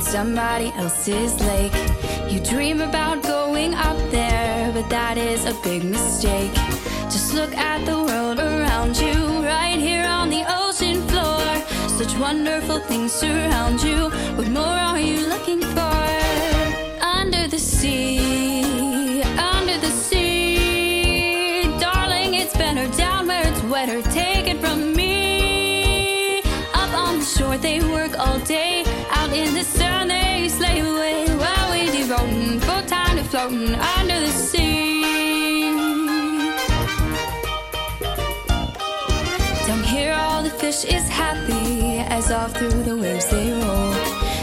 somebody else's lake. You dream about going up there, but that is a big mistake. Just look at the world around you, right here on the ocean floor. Such wonderful things surround you. What more are you looking for? Under the sea, under the sea. Darling, it's better down where it's wetter. Take it from me. Up on the shore, they work all day. Out in the sun, floating under the sea. Down here, all the fish is happy as off through the waves they roll.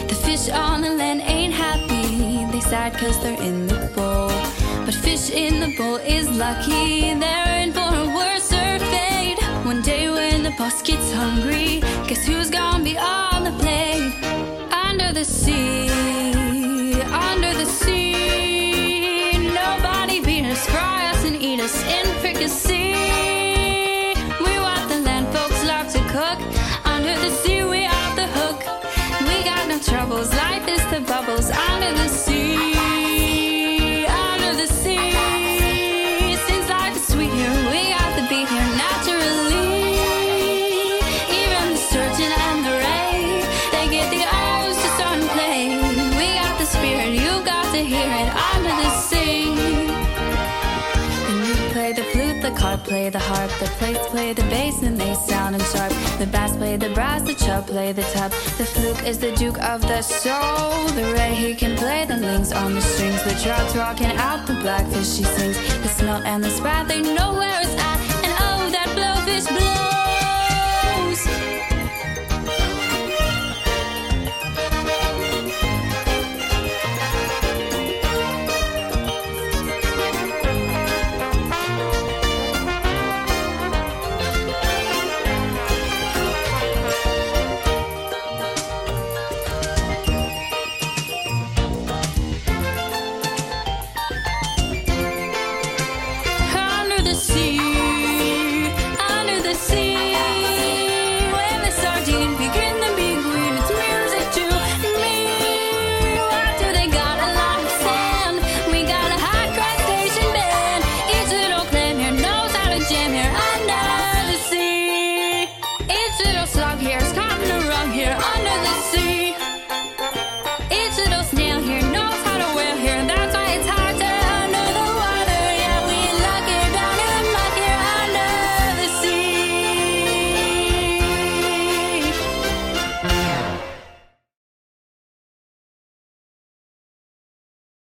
The fish on the land ain't happy, they sad cause they're in the bowl. But fish in the bowl is lucky, they're in for a worse fate. One day when the boss gets hungry, guess who's gonna be on eat us in. We what the land folks love to cook. Under the sea, we off the hook. We got no troubles, life is the bubbles. Under the sea, under the sea. Since sweet here, we got the beat here naturally. Even the sturgeon and the ray, they get the to start and play. We got the spirit, you got to hear it under the sea. Lute play the harp, the plates play the bass and they sound and sharp. The bass play the brass, the chub play the tub. The fluke is the duke of the soul. The ray he can play the links on the strings. The trout's rocking out, the blackfish she sings. The smelt and the sprat they know where it's at, and oh that blowfish blows.